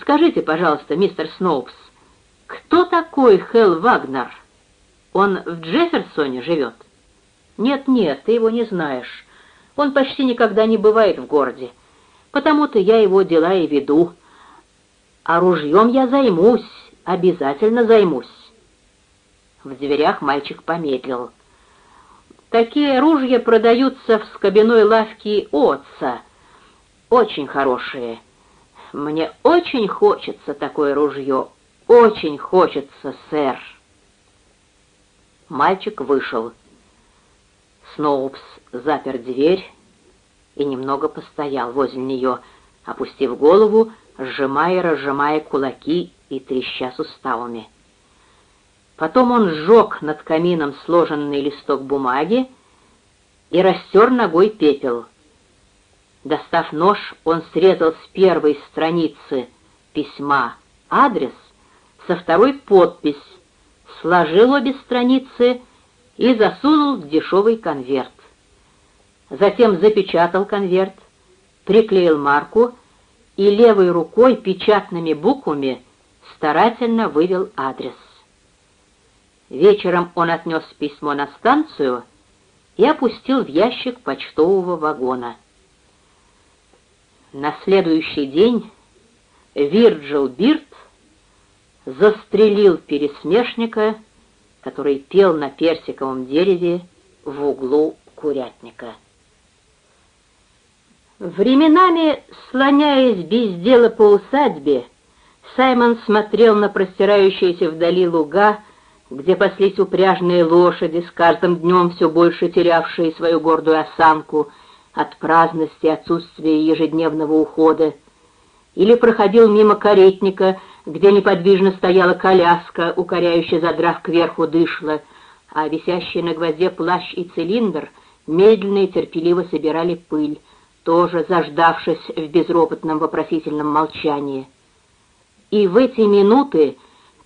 Скажите, пожалуйста, мистер Сноупс, кто такой Хелл Вагнер? Он в Джефферсоне живет? Нет-нет, ты его не знаешь. Он почти никогда не бывает в городе. Потому-то я его дела и веду. А ружьем я займусь, обязательно займусь. В дверях мальчик помедлил. Такие ружья продаются в скобяной лавке отца. Очень хорошие. Мне очень хочется такое ружье. Очень хочется, сэр. Мальчик вышел. Сноупс запер дверь и немного постоял возле нее, опустив голову, сжимая и разжимая кулаки и треща суставами. Потом он сжег над камином сложенный листок бумаги и растер ногой пепел. Достав нож, он срезал с первой страницы письма адрес, со второй подпись, сложил обе страницы и засунул в дешевый конверт. Затем запечатал конверт, приклеил марку и левой рукой печатными буквами старательно вывел адрес. Вечером он отнес письмо на станцию и опустил в ящик почтового вагона. На следующий день Вирджил Бирд застрелил пересмешника, который пел на персиковом дереве в углу курятника. Временами, слоняясь без дела по усадьбе, Саймон смотрел на простирающиеся вдали луга, где паслись упряжные лошади, с каждым днем все больше терявшие свою гордую осанку от праздности отсутствия ежедневного ухода, или проходил мимо каретника, где неподвижно стояла коляска, укоряющая задрав кверху дышла, а висящие на гвозде плащ и цилиндр медленно и терпеливо собирали пыль, тоже заждавшись в безропотном вопросительном молчании. И в эти минуты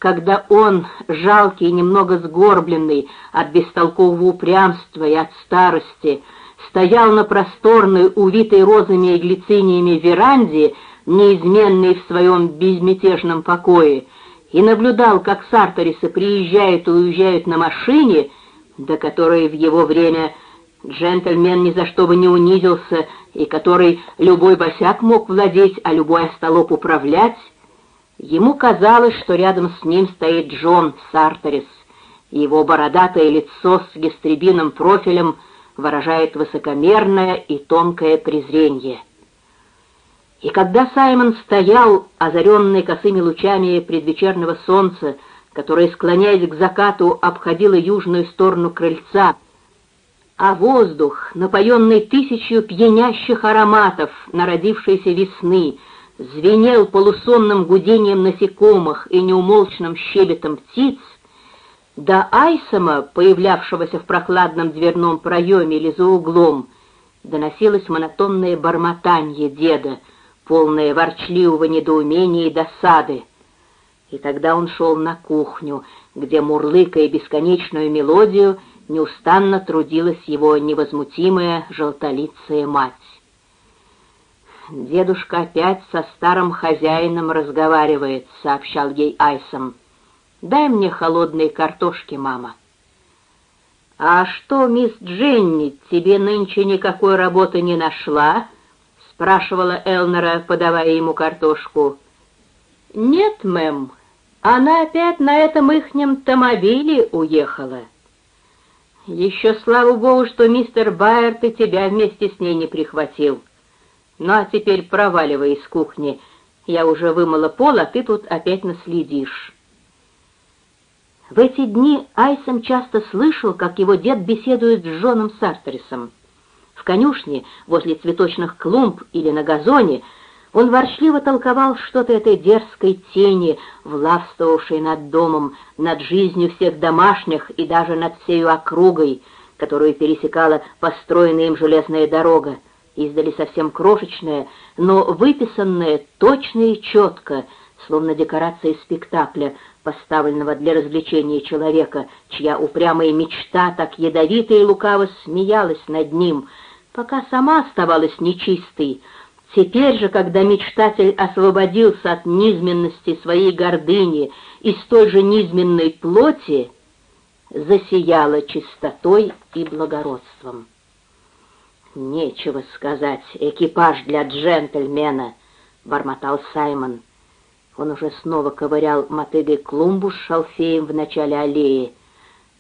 когда он, жалкий и немного сгорбленный от бестолкового упрямства и от старости, стоял на просторной, увитой розами и глициниями веранде, неизменной в своем безмятежном покое, и наблюдал, как сарторисы приезжают и уезжают на машине, до которой в его время джентльмен ни за что бы не унизился, и которой любой босяк мог владеть, а любой остолоп управлять, Ему казалось, что рядом с ним стоит Джон Сарторис, его бородатое лицо с гестребиным профилем выражает высокомерное и тонкое презрение. И когда Саймон стоял, озаренный косыми лучами предвечернего солнца, которое, склоняясь к закату, обходило южную сторону крыльца, а воздух, напоенный тысячью пьянящих ароматов народившейся весны, звенел полусонным гудением насекомых и неумолчным щебетом птиц, до Айсома, появлявшегося в прохладном дверном проеме или за углом, доносилось монотонное бормотанье деда, полное ворчливого недоумения и досады. И тогда он шел на кухню, где, мурлыкая бесконечную мелодию, неустанно трудилась его невозмутимая желтолицая мать. «Дедушка опять со старым хозяином разговаривает», — сообщал ей Айсом. «Дай мне холодной картошки, мама». «А что, мисс Дженни, тебе нынче никакой работы не нашла?» — спрашивала Элнера, подавая ему картошку. «Нет, мэм, она опять на этом ихнем томобиле уехала». «Еще слава богу, что мистер Байерт и тебя вместе с ней не прихватил». Ну а теперь проваливай из кухни. Я уже вымыла пол, а ты тут опять наследишь. В эти дни Айсом часто слышал, как его дед беседует с Джоном Сартерисом. В конюшне, возле цветочных клумб или на газоне, он ворчливо толковал что-то этой дерзкой тени, властвовавшей над домом, над жизнью всех домашних и даже над всею округой, которую пересекала построенная им железная дорога издали совсем крошечное, но выписанное точно и четко, словно декорация спектакля, поставленного для развлечения человека, чья упрямая мечта так ядовито и лукаво смеялась над ним, пока сама оставалась нечистой, Теперь же, когда мечтатель освободился от низменности своей гордыни и столь же низменной плоти, засияла чистотой и благородством. «Нечего сказать, экипаж для джентльмена», — бормотал Саймон. Он уже снова ковырял мотыгой клумбу с шалфеем в начале аллеи.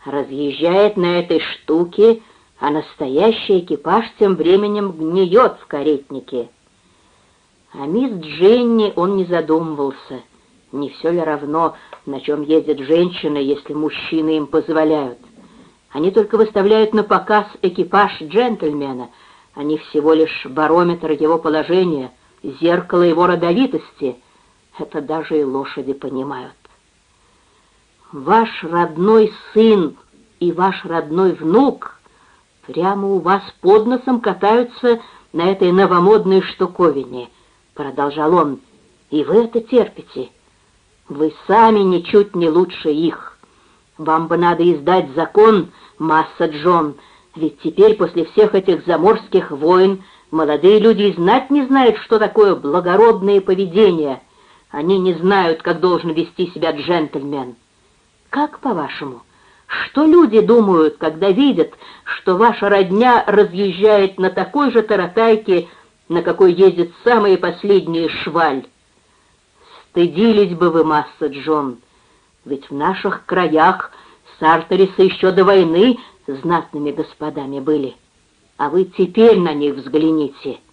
Разъезжает на этой штуке, а настоящий экипаж тем временем гниет в каретнике. А мисс Дженни он не задумывался. Не все ли равно, на чем ездят женщины, если мужчины им позволяют? Они только выставляют на показ экипаж джентльмена. Они всего лишь барометр его положения, зеркало его родовитости. Это даже и лошади понимают. Ваш родной сын и ваш родной внук прямо у вас под носом катаются на этой новомодной штуковине, продолжал он, и вы это терпите. Вы сами ничуть не лучше их. Вам бы надо издать закон, масса Джон, ведь теперь после всех этих заморских войн молодые люди знать не знают, что такое благородное поведение. Они не знают, как должен вести себя джентльмен. Как, по-вашему, что люди думают, когда видят, что ваша родня разъезжает на такой же таратайке, на какой ездит самые последние шваль? Стыдились бы вы, масса Джон, ведь в наших краях сартерисы еще до войны знатными господами были. А вы теперь на них взгляните —